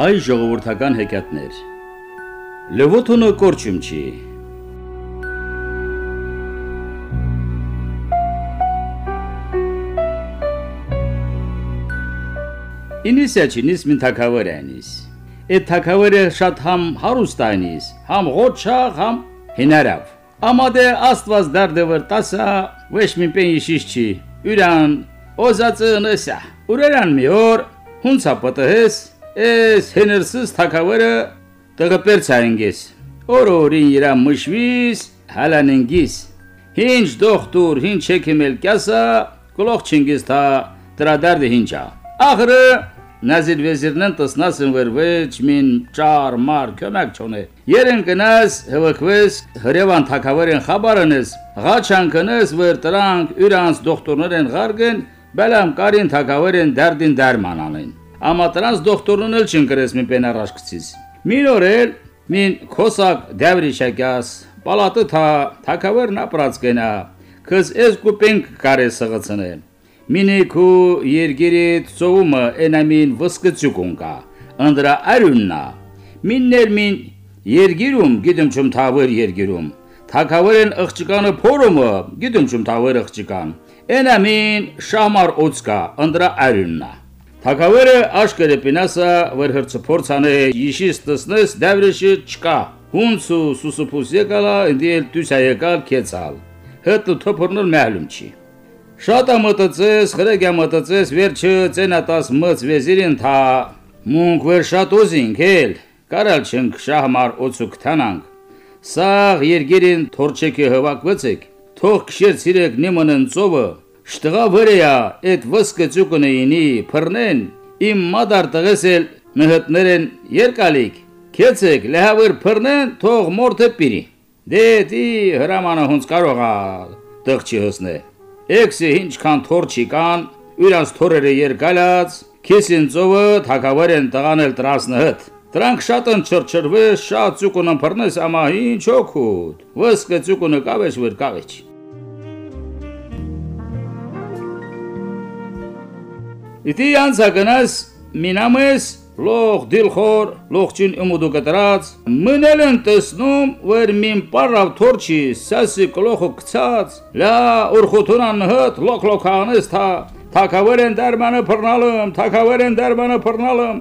Հայ ժողովրդական հեքիաթներ Լևոթոնը կորչում չի Ինիսիաչինիս մին թակավերանիս Այդ թակավերը շատ համ հարուստանիս համ ղոչախ համ հինարավ Ամադե աստված դարդևր տասա ոչ մի պեն իշիշ չի ուրան օզածը նսա ուրերան մի օր հունցա պատահես Էս հեներսս թակավերը տղպերցայինգես։ Օրորին իրա մշվիս հալանենգիս։ Հինչ դոկտոր, հինչ եկեմել կյասա, գլոխ չինգես թա տրադարդը հինչա։ Ախրը Նազիր վեզիրնեն տսնասն վերվեջ մին ճար մար կոմակ չոնե։ Երեն կնաս հվկվես հրևան թակավերեն խաբարնես, ղաչանքնես վեր տրանք ուրանց դոկտորներեն գարգեն, բելամ կարին թակավերեն դարդին դարման անեն ամատրանց դոկտորուն էլ չընկրես մի պեն առաջ գցիս։ Մին օրել մին քոսակ դավրիշակյաս պալատը թա թակավերն ապրած գնա քս ես կուպենք կարե սղացնեն մինեքու երգերի ծովումըենամին վսկծուկուն կա անդրա արուննա միններ մին երգիրում գիտեմ չում թավեր երգիրում թակավերն ըղճկանը փորումը գիտեմ չում թավեր ըղճկանենամին շամար օծկա անդրա արուննա Թակավերը աշկերը պինասա վեր հրցփորցանը իշիս տսնես դավրեշի չկա հունցու սուսուփուս եկալա ընդիել դուսա եկալ քեցալ հտու թոփորնալ մալում չի Շատ ամտածես, խրեգա մտածես, վերջը ցենատաս մծ վեզիրին թա մունք վեր շատ ուզինք էլ կարալ չենք շահմար օծուկ թանանք Սաղ երգերին թորչեկի հվակվեցեք թող քշեր ցիրեք նեմանն ծովը Շտղա վրեյա այդ վսկը ծուկունեինի փռնեն իմ մադար տղեսել նհտներեն երկալիկ քեցեք լեհավր փռնեն թող մորթը պիրի դե դի հրամանը հունց կարողա տղճի հսնե էքսի ինչքան թորչի կան իրանց թորերը երկալած քեսին ծովը թակավարեն տղանել տրասնհտ Դրանք շատ են չրչրվես, շատ ծուկունը փռնես, ամա ինչ օգուտ։ Վսկը ծուկունը կավեջ վեր կավեջ։ Իտի անցակնաս մինամես լող դիլխոր լողջին ըմուդու կտրած մնել են տեսնում որ մին պարավ թորչի սասի կլոխը կցած լա ուրխութունան հտ լոք լոքանես թա թակավեր են դարմանը փռնալım թակավեր են դարմանը փռնալım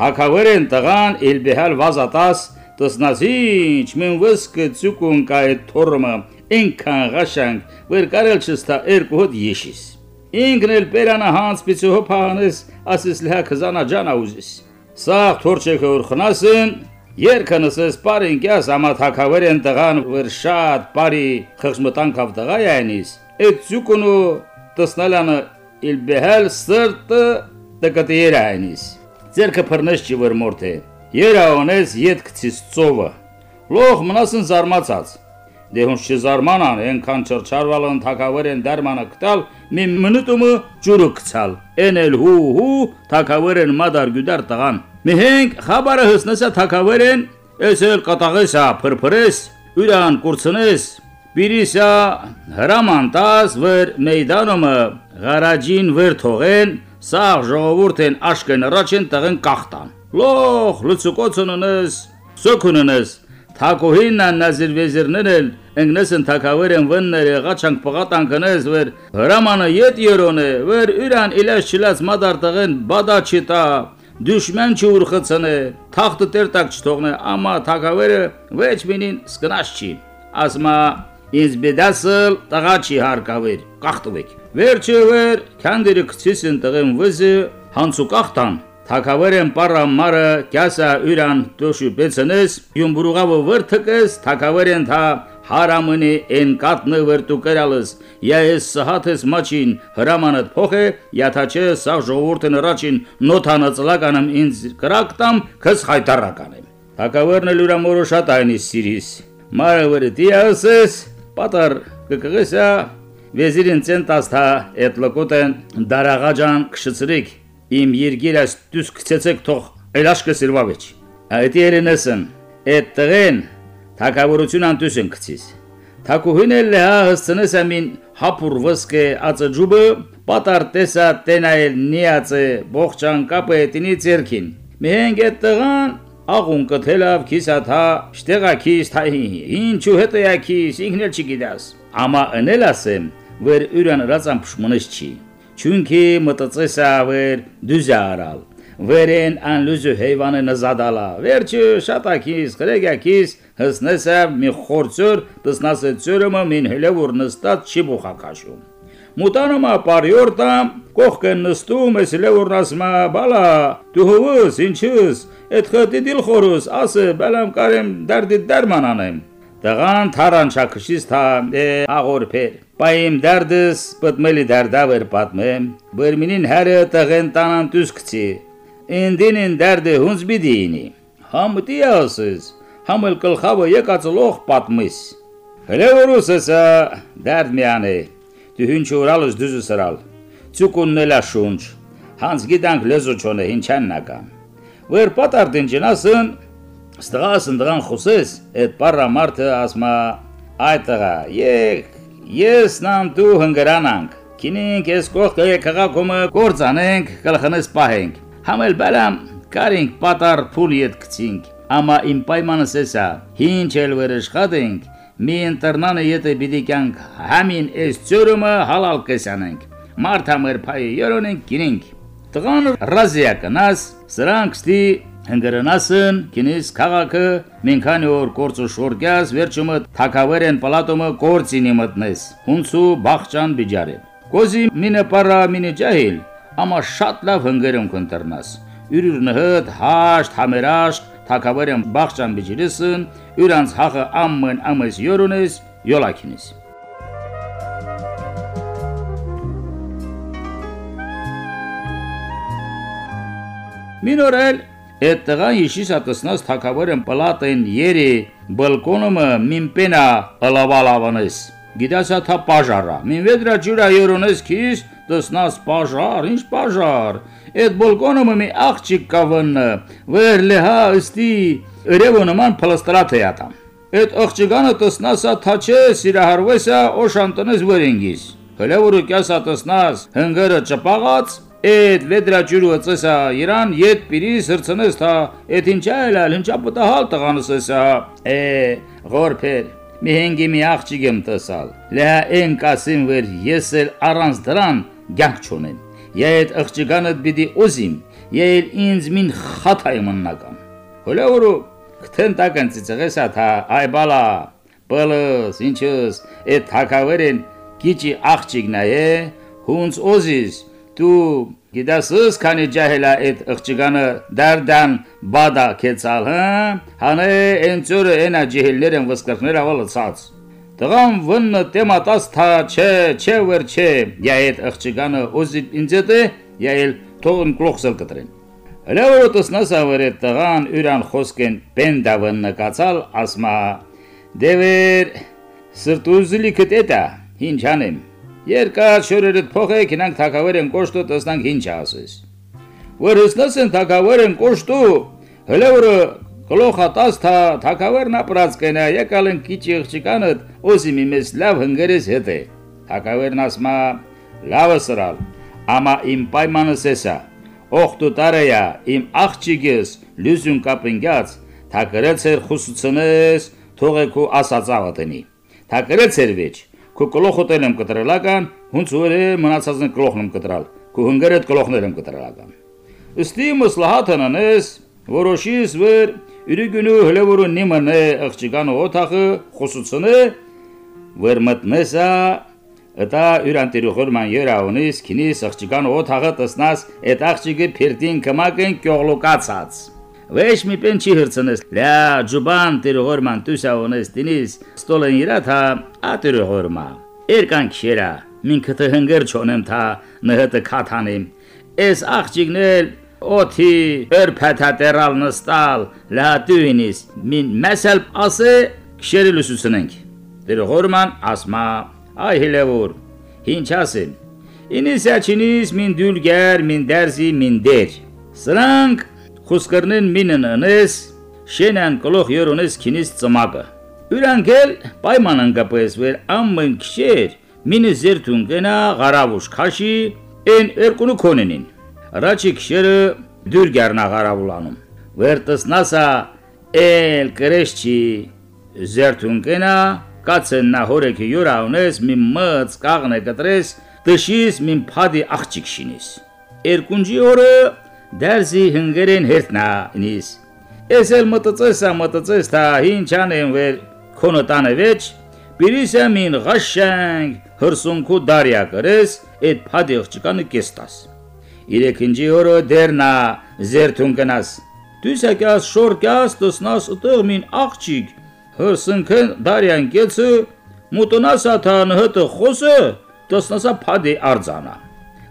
թակավեր են տղան իլբեհալ վազատաս տսնասիչ մեն վսկը ծուկուն կայ թորմը ինքան գաշանք վեր կարել չստա երկու հոտ եշիս Ինքն էլ պերանա հանց պիցու հոփանես, ասես լհա քզանա ջանա ուզիս։ Սաղ թորչեքը որ խնասն, երկնսես պարին կյաս ամաթակավերեն տղան վր շատ պարի խղճմտանքավ տղա յանիս, այդ ծուկունու տսնալանը իլ բեհել սրտը տկտիեր այնիս։ Ձերքը փռնես չի վր մորթե։ Երաոնես ետ կցիս ծովը։ Լող մնասն զարմացած դե հոնց չզարմանան, ենքան չրչարվալն թակավերեն դարմանը կտալ, մի մնուտումը ջուրը կցալ, էնել հու հու թակավերեն մադար գյուդար տղան։ Մի հենք խաբարը հսնեսա թակավերեն, ես էլ կտաղեսա փրփրես, ուրան կուրցնես, Բիրիսա հրամանտաս վեր մեյդանումը գարաջին վեր թողեն, սաղ ժողովուրդեն աշկեն առաջեն տղեն կախտան։ Լող լուծուկոցուննես, սոքուննես, Թակոհինն նազիր վեզիրներ էլ ընկնեսն թակավերեն վնները ղաչանք պղատան կնես վեր հրամանը ետ երոնե վեր ուրան իլաշ չլած մադար տղեն բադա չիտա դուշմեն չուրխցնե թախտը տերտակ չթողնե ամա թակավերը վեճ մինին սկնաշ չի ասմա ինձ բեդասլ տղա չի հարկավեր կախտվեք վերջը վեր քանդերը քցիսն տղեն վզը հանցու կախտան Թակավերեն պարամարը կյասա ուրան դոշու բեցնես յումբուրուղավը վրթկես թակավերեն թա հարամնի են կատնը վրտու կրալս ես սահաթես մաչին հրամանդ փոխե յաթաչե սա ժողովուրդն առաջին նոթանը ծլականım ինձ կրակտամ քս հայտարականեմ թակավերն լուրամորը շատ այնիս սիրիս մարը վրը դիասես պատար կկղեսա վեզիրին ցենտաստա էտ լոկոտեն դարաղաջան քշծրիկ իմ երգերս դուս գցեցեք թող այլաշկը սիրվավեջ այդ երենեսն այդ տղեն թակավորություն անտուսն գցիս թակուհին էլ հա հսցնես ամին հապուր վսկե ածջուբը պատար տեսա տենայել նիացը բողջան կապը տնի ցերքին Մենք այդ տղան աղուն կթելավ քիսաթա շտեղակիս թայի ինչու հետո յակիս ինքնել չգիտաս ամա ընել ասեմ վեր ուրան ռացամ փշմունես չի Չունքի մտածեսա վեր դուզարալ վերեն անլուզու հեյվանը նզադալա վերջը շատակիս գրեգակիս հսնեսա մի խորցոր տսնասը ծյուրը մին հելևուր նստած չի բուխակաշում Մուտանոմա բարյորտամ կողքը նստում ես լեորնասմա բալա դու հովս ինչս այդ խտի դիլ խորոս ասը բալամ կարեմ դարդի դարման անեմ տղան թարան չակշից թա աղորփեր Պայիմ դարդս պատմելի դարդավեր պատմեմ բերմինին հարը տղեն տանան դուսկցի Ինդինին դարդը հունց բիդինի Համտի ասես համել կլխավը եկածլող պատմիս Հլե որուսսա դարդ միանե դու հինչ օրալս դուզը սրալ ցուկուննելա շունչ հանց գիտանք լեզոչոնը հինչան նական վեր պատարտին ջնասն ստղասն դրան խոսես այդ պարա մարդը ասմա այտղա եկ ես նամ դու հնգրանանք քինինք ես կողքը քաղաքումը կործանենք կլխնես պահենք համել բալամ կարինք պատար փուլ իդ գցինք ամա իմ պայմանս էսա հինչ էլ վերաշխատենք մի ընտրնանը եթե պիտի կյանք համին էս ծյուրումը հալալ կեսանենք մարդամեր փայ երոնենք գինենք տղան ռազիա կնաս սրանք ստի հնգրնասն քինիս քաղաքը մենքանի օր կորցու շորգյաս վերջումը թակավերեն պալատոմը կորցինի մտնես հունցու բախճան բիջարե կոզի մինը պարա մինը ջահիլ ամա շատ լավ հնգերում կընտրնաս յուրուր նհդ հաշտ համերաշտ թակավերեն բախճան բիջիրիսն յուրանց հախը ամմն ամս յորունես յոլակինիս Մինորել Այդ տղան իշիս ատսնաս թակավերն պլատեն երի բալկոնումը միմպենա ըլավալավանես Գիտասա թա պաժարա մին վեդրա ջուրա յորոնես քիս դսնաս պաժար ինչ պաժար Այդ բալկոնումը մի աղջիկ կավնը վեր լեհա ըստի Երևո նման փլստրատ է ատամ։ Այդ աղջիկանը տսնասա թաչե սիրահարվեսա օշանտնես վրենգիս։ որ կյասա տսնաս հնգերը ճպաղած Էդ վեդրաճուրը ծեսա Իրան ետ պիրի սրցնես թա Էդ ինչա էլ ալ ինչա պտահալ տղանսեսա Է գորփեր մի հենգի մի աղջիկ եմ տսալ Լեհա են կասին վեր ես էլ առանց դրան գանք չունեմ Եդ աղջիկանը պիտի օզիմ Եել ինձ մին խաթայ մննական Հələ որ Քթեն տակն ծիծղես աթա այ բալա բլս ինչս այդ թակավերեն գիճի աղջիկն է հունց օզիս դու գիտասս քանի ջահելա այդ աղջիկանը դարդան բադա կեցալ հա հանե ընծորը ենա ջահելներն վսկրներ ավալացած Տղամ վնը տեմատաս թա չէ չէ վեր չէ յա այդ աղջիկանը օզի ինձեթե յա էլ թողն կլոխսել կտրեն Հլավորոտս նասավերը տղան ուրան խոսքեն պենդավն նկացալ ասմա դևեր սրտուզլի կտետա ինչ անեմ երկար շորերդ փոխեք ինանք թակավերեն կոշտու տեսնանք ինչ ասես որ հսնասեն թակավերեն կոշտու հլավորը գլոխա տաս թա թակավերն ապրած կենա եկալն քիչ եղջիկանը օսի մի մեծ լավ հնգերես հետ է թակավերն ասմա լավը սրալ ամա իմ պայմանս էսա Օխտու տարեյա իմ աղջիկես լյուզուն կապնգած թակրեց էր խուսուցնես թողեքու ասածավը տնի թակրեց էր վեճ քու կլոխոտել եմ կտրելական հունց ուր է մնացածն կլոխն եմ կտրալ քու հնգերդ կլոխներ եմ կտրելական ըստի մսլահաթանանես որոշիս վեր յուրիգունու հլևորու նիմանե աղջիկան օթախը խուսուցնե վեր մտնեսա Ըտա յուրանտիրուխորման երաունիս քինիս աղջիկան օթաղը տսնաս այդ աղջիկը փիրտին կմակեն կյողլուկացած Վեշ մի պեն չի հրցնես լա ջուբան տիրուխորման տուսաունես դինիս ստոլեն իրաթա ատիրուխորմա Երկան քերա մին կտը հնգեր չոնեմ թա նհտը քաթանիմ Էս աղջիկնել օթի երփաթատերալ նստալ լա դույնիս մին məsəl ասե քշերի լուսուցնենք Տիրուխորման ասմա Այ հելևոր, ինչ ասեմ։ Ինիսիաչինիս մին դուլգեր, մին դերզի, մին դեր։ Սրանք խուսկրնեն մինն անես, շենան կլող յորոնես քինիս ծմակը։ Ուրանքել պայման անգապես վեր ամեն քշեր, մինը զերթուն գնա, ғարավուշ քաշի, են երկունու քոնենին։ Ռաչի քշերը դուր գառնաղարավուլանում վերտսնասա էլ կրեշչի զերթունկենա կացեն նա հորեքի յուրաունես մի մծ կաղնե կտրես տշիս մին փադի աղջիկ շինիս երկունջի օրը դերզի հնգերեն հերտնա ինիս ես էլ մտածեսա մտածես թա հինչան են վեր քոնոտանը վեճ Բիրիսը մին ղաշանք հրսունքու դարյա կրես այդ փադի աղջկանը կեստաս Իրեքինջի օրը դերնա զերթուն կնաս Դուսակաս շորկաս տսնաս ուտեղ մին աղջիկ հրսունքն դարյան կեցը մուտնասա թան հտը խոսը տսնասա փադի արձանա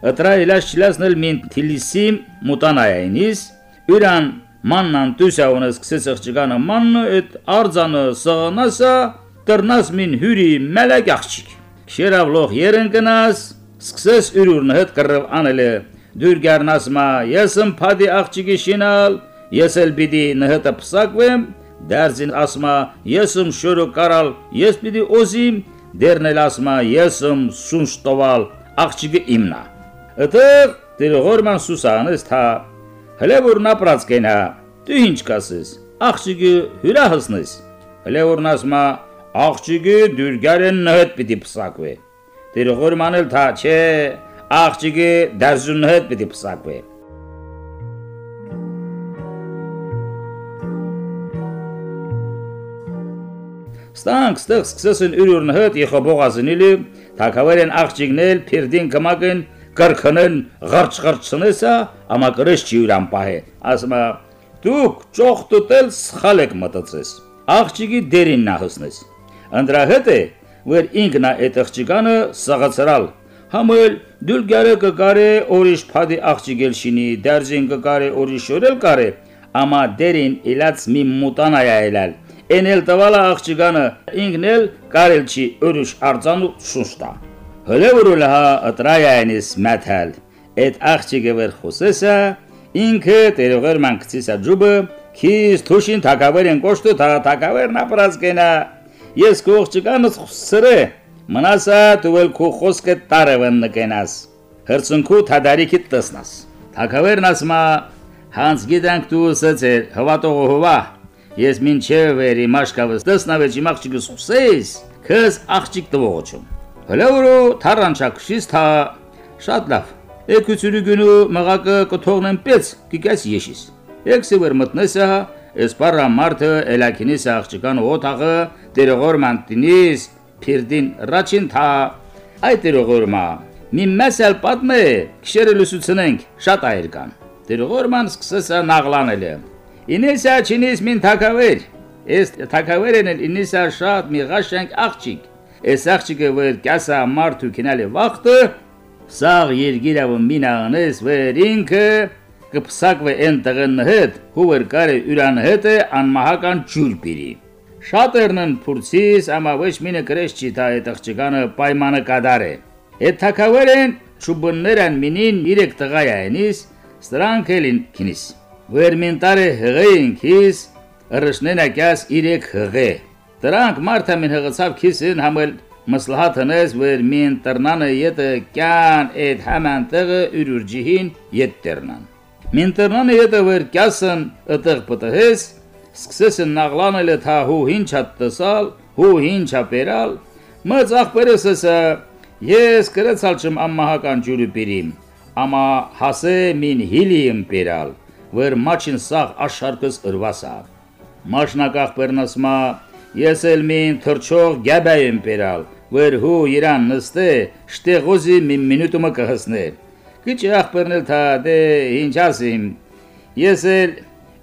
Ըտրա իլաշ չլասնել մին թիլիսիմ մուտանայինիս յուրան մաննան դուսաունը սկսեց աղջկանը մաննը այդ արձանը սղանասա տրնաս մին հյուրի մելակ աղջիկ։ Քշերավ լող երեն կնաս, սկսես ուրուրն հետ կռվ անելը։ Դուր գարնաս մա, ես եմ փադի աղջիկի շինալ, ես էլ պիտի նհտը փսակվեմ, դարձին ասմա, ես եմ շորո կարալ, ես պիտի օզիմ, դերնել ասմա, ես եմ սունշ տովալ, աղջիկը իմնա։ Ըտեղ դերողորման սուսանես թա, հլե որ նա պրացկենա, դու ինչ կասես, աղջիկը հյուրա հսնես, հլե որ նասմա, աղջիկի դուրգարեն նհդ պիտի պսակվե։ Տիրողոր մանել թա չէ, աղջիկի դարզուն նհդ պիտի պսակվե։ Ստանք ստեղ սկսեսն ուրուրն հդ Եխոբողազնիլի, թակավերեն աղջիկնել, փիրդին կմակեն, կրքնեն, ղարչ-ղարչնեսա, ամա կրես չի ուրան պահե։ Ասմա, դուք ճոխ տուտել սխալ եք մտածես։ Աղջիկի դերին նահսնես։ Անդրա հետ է, որ ինքնա այդ աղջիկանը սաղացրալ։ Համել դուլգարը կկարե օրիշ փադի աղջիկել շինի, դարձին կկարե օրիշ օրել կարե, ամա դերին իլած մի մուտանայա էլալ։ Էնել տվալա աղջիկանը ինքնել կարել չի օրիշ արձանու շուշտա։ Հələ որուլա ատրայայնիս մաթալ։ Այդ աղջիկը վեր խոսեսա ինքը տերողեր մանկցիսա ջուբը քիզ թուշին թակավերեն կոշտու թակավերն ապրած կենա Ես կողջկանս սրե, մնասա դուել քո խոսքը տարևն նկենաս։ Հրցունքու թադարիքի տսնաս։ Թակավերն ասմա հանց գիտանք դու սծեր հվատողը հվա։ Ես մինչև վերի մաշկավս տսնավեջի մաղջիկը սուսեիս, քս աղջիկ տվողոչում։ Հլորո թարանչակշից թա շատ լավ։ Եկուցուրի գնու մղակը կթողնեմ պես, կիկես եշիս։ Եկսի վեր մտնեսա Էսպարա մարտը էլակինիս աղջկան օթաղը դերողորման տնիս փիրդին ռաչին թա այդ դերողորմա մի մեսել պատմե քշերը լուսուցնենք շատ այր կան դերողորման սկսեսա նաղլանելը ինեսա չինիս մին թակավեր ես թակավերն էլ ինեսա շատ մի ղաշանք աղջիկ Էս աղջիկը վեր կասա մարդու կինալի վախտը սաղ երգիրավը մինանես վեր ինքը կփսակվե են տղեն հետ, հուվեր կարե ուրան հետ է անմահական ջուր պիրի։ Շատերնն փուրցիս, ամա ոչ մինը գրես չի թա այդ աղջկանը պայմանը կադար է։ Այդ թակավերեն շուբններան մինին իրեք տղայայնիս, ստրանք էլին քինիս։ Վերմինտարը հղեին քիս, ռշնենակյաս իրեք հղե։ Դրանք մարդը մին հղացավ քիսին համել մսլահաթնես վեր մին տրնանը յետը կյան այդ համան տեղը ուրուրջիհին յետ տերնան։ Մինտերնանը հետը վեր կյասն ըտեղ պտհես, սկսեսն նաղլանել է թա հու հինչա տսալ, հու հինչա պերալ, մծ աղպերեսսը ես կրեցալ չմ ամմահական ջուրի պիրիմ, ամա հասե մին հիլիմ պերալ, վեր մաչին սաղ աշարկս ըրվասա։ Մաշնակ աղպերնասմա ես էլ մին թրջող գաբայեմ պերալ, վեր հու իրան նստե, շտեղոզի մին մինուտումը կհսներ։ Քիչ ախպերնել թա դե ինչ ասիմ։ Ես էլ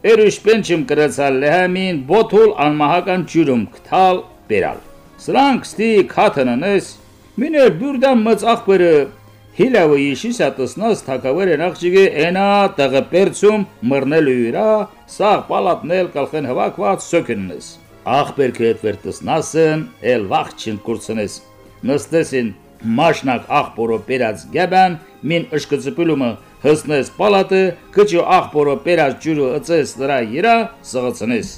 երուշ պենչում կրացալ լեհամին բոթուլ անմահական ջուրում կթալ բերալ։ Սրանք ստի քաթնանես միներ բուրդամ մծ ախպերը Հիլավը իշիսա տսնաս թակավեր աղջիկը ենա տղպերցում մռնելու իրա, սաղ պալատնել կալխեն հվակված սոքննես։ Աղբերքը հետ վեր տսնասն, էլ վաղ չին կուրցնես։ Նստեսին մաշնակ աղբորո պերած գեբան, մին ըշկծպլումը հսնես պալատը, կճու աղբորո պերած ջուրը ըծես նրա իրա, սղծնես։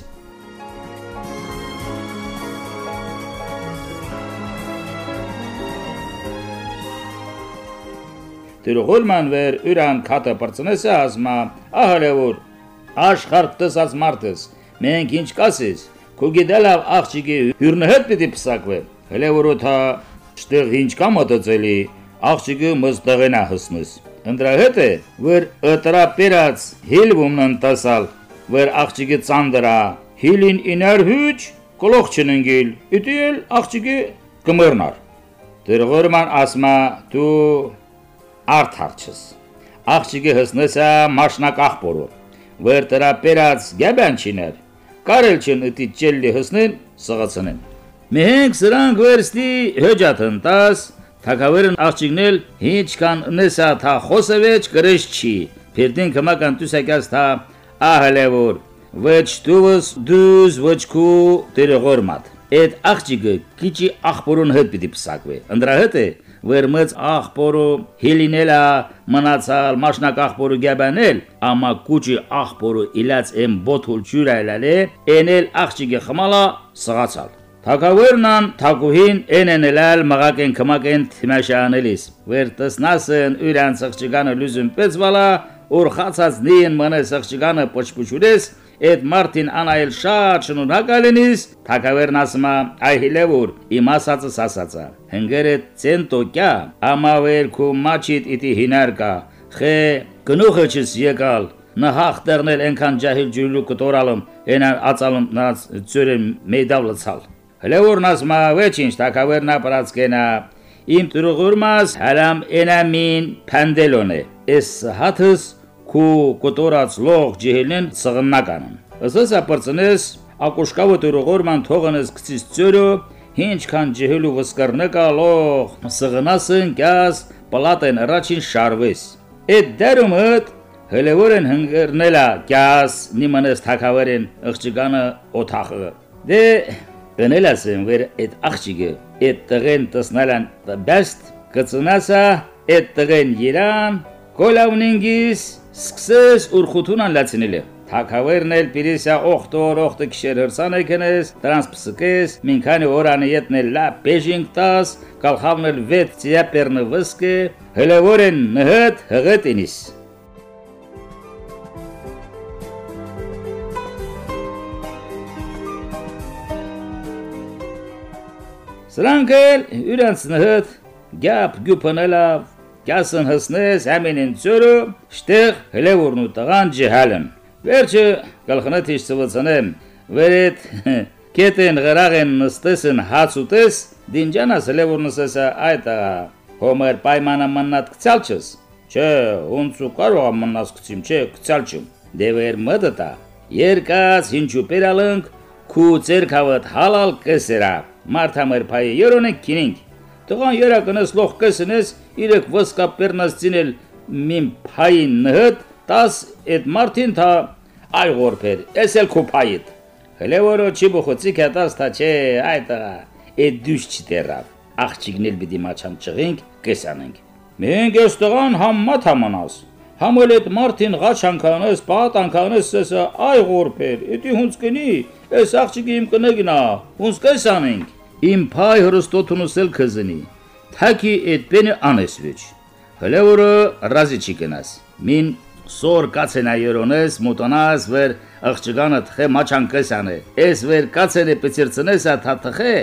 Դրողոլման վեր ուրան քաթը բրծնեսը ասմա ահալեոր աշխարհ տեսած մարդս մենք ինչ կասես քո գիտելավ աղջիկի հյուրնհետ պիտի պսակվե հələ որոթա շտեղ ինչ կա մտածելի աղջիկը մստեղենա հսնես ընդրա հետ է որ ըտրա պերած հիլվումն տասալ որ աղջիկը ծանդրա հիլին իներ հուչ կլող չննգիլ իտիել աղջիկը կմեռնար դրղորման ասմա դու արդարչս աղջիկը հսնեսա մաշնակախ բորո վեր տրա պերած գաբանչիներ կարել չն ըտի ճելլի հսնեն սղացնեն մենք սրանք վերստի հեջաթն տաս թակավերն աղջիկնել ինչ կան նեսա թա խոսևեջ գրեշ չի Փերդին կմական տուսակած թա ահլևոր ոչ դուս դուս ոչ քու դերողորմատ Այդ աղջիկը քիչի աղբորուն հետ պիտի պսակվի ընդրա հետ է վերմած աղբորը հիլինելա մնացալ մաշնակ աղբորը գաբանել ամա կուճի աղբորը իլած եմ բոթուլ ջուրայլալե էնել աղջիկը խմալա սղացալ Թակավերնան թակուհին էնենելալ մղակեն կմակեն թիմաշանելիս վեր տեսնասն ուրան սղճգանը լուզում պեցվալա ուրխացած նին մնե սղճգանը պոչպուչուրես Այդ Մարտին անայել շատ շնորհակալինիս թակավերն ասմա այհիլևուր իմ ասածս ասածա հնգերը ցենտոկյա ամավեր քու մաչիտ իտի հինարկա խե գնուխը չս եկալ նահախ դեռնել ենքան ջահիլ ջուլու կտորալում ենան ածալում նած ծյուրը մեդավ լցալ հլևուրն ասմա վեչինչ թակավերնա պրածկենա իմ տրուղուրմաս հալամ ենամին փանդելոնե էս հաթս քու կոտորած լող ջիհելեն սղնականն ըսես ապրծնես ակոշկավը տուրողորման թողնես գցիս ծյուրը ինչքան ջիհելու վսկրնկա լող սղնասն կյաս պլատեն առաջին շարվես այդ դերումըտ հելևորեն հնգրնելա կյաս նիմանես թակավերեն աղջիկանը օթախը դե գնելասեմ վեր այդ աղջիկը այդ տղեն տեսնալան բեստ կծնասա այդ տղեն երան կոլավնինգիս սկսես ուրխութունան լացնիլը Թակավերն էլ պիրիսա օխտոր օխտը քիշեր հրսան եկնես, դրանց պսկես, մինքանի օրանը յետնել լա բեժինգ տաս, կալխավնել վետ ծիապերնը վսկե, հելևորեն նհդ հղետ ինիս։ Սրանք էլ յուրանց նհդ գապ գյուպնելավ Կասն հսնես ամենին ծորը շտեղ հլևորն ու տղան ջհալն։ Վերջը գլխնը թիշծվցնեմ, վերետ կետեն գրաղեն նստեսն հաց ուտես, դինջանաս հլևորնսեսա այտա հոմեր պայմանը մնատ կցալչս։ Չէ, ոնցու կարող ամնաս կցիմ, չէ, կցալչում։ Դևեր մդտա։ Երկած ինչու պերալնք քու ցերքավդ հալալ կսերա։ Մարտամեր փայ երոնը քինինք Տղան երակնես լող կեսնես իրեք վսկա պերնասցինել մին փային նհդ տաս այդ մարտին թա այ գորփեր էսել կոփայիտ հələ որո չի բխոցի կատաս թա չէ այ տղա այդ դուշ չտերավ աղջիկնել պիտի մաչան ճղինք կեսանենք մենք այս տղան համմատ համանաս համել այդ մարտին ղաչ անկանես պատ անկանես սեսա այ գորփեր էդի հունց կնի այս աղջիկը իմ կնեգնա հունց կեսանենք Իմ փայ հրստոթունուսել քզնի։ Թակի այդ բենը անեսվիչ։ Հլևորը ռազի չի կնաս։ Մին սոր կացենա երոնես մոտոնաս վեր աղջկանը թխե մաչան կեսանը։ Էս վեր կացենը պեցիրցնես աթա թխե։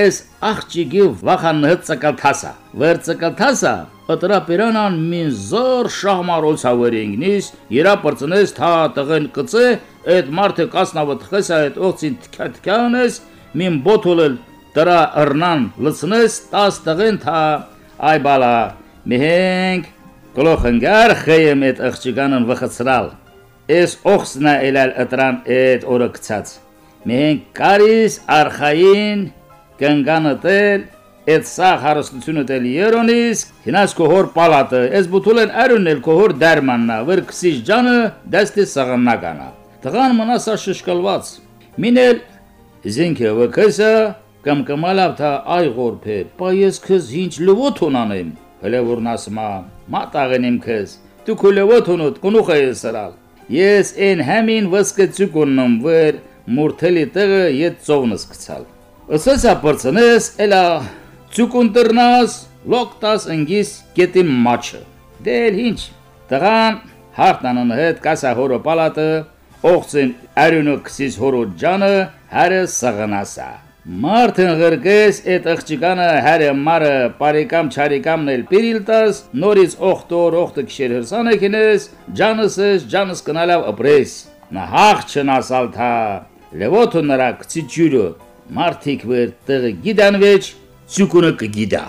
Էս աղջիկի վախան հծկալ թասա։ Վեր ծկալ թասա Ըտրա պերանան մին զոր շահմարոցավերինգնիս երա պրծնես թա տղեն կծե այդ մարդը կասնավը թխես այդ օծին թքաթքանես մին բոթոլել դրա առնան լցնես 10 տղեն թա այ բալա մենք գլոխնգար խեյեմ այդ աղջկանն վխծրալ էս օխսնա էլալ ыտրան այդ օրը գցած մենք կարիս արխային կնգանտել այդ սա հարստությունը դել երոնիս հինաս կողոր պալատը էս բուտուլեն արունել կողոր դարմաննա վր քսիջ ջանը դաստի սաղաննականա տղան մնասա շշկալված մինել զինքը վկսը կամ կմալավ թա այ գորփե պայես քեզ ինչ լվոթ ունանեմ հələ որն ասմա մատաղենիմ քեզ դու քոլովոթ ունոտ կնուխ ես սրալ ես են համին վսկեցուկ ուննեմ վեր մուրթելի տեղը ետ ծովնս գցալ ըսեսա բրցնես էլա ցուկուն տրնաս լոկտաս ընգիս գետի մաչը Դել ինչ։ Տղան հարտնանն հետ կասա հորո պալատը, օղցին արյունը քսիս հորո ջանը, հարը սղնասա։ Մարտին ղրկես այդ աղջիկանը հարը մարը բարեկամ չարիկամն էլ պիրիլտաս նորից օխտոր օխտը քշեր հրսանը քինես ջանսս ջանս կնալավ ապրես նա հաղ չնասալ թա լևոթը նրա քցի ջուրը մարտիկ վեր տեղը գիդանվեջ ցուկունը կգիդա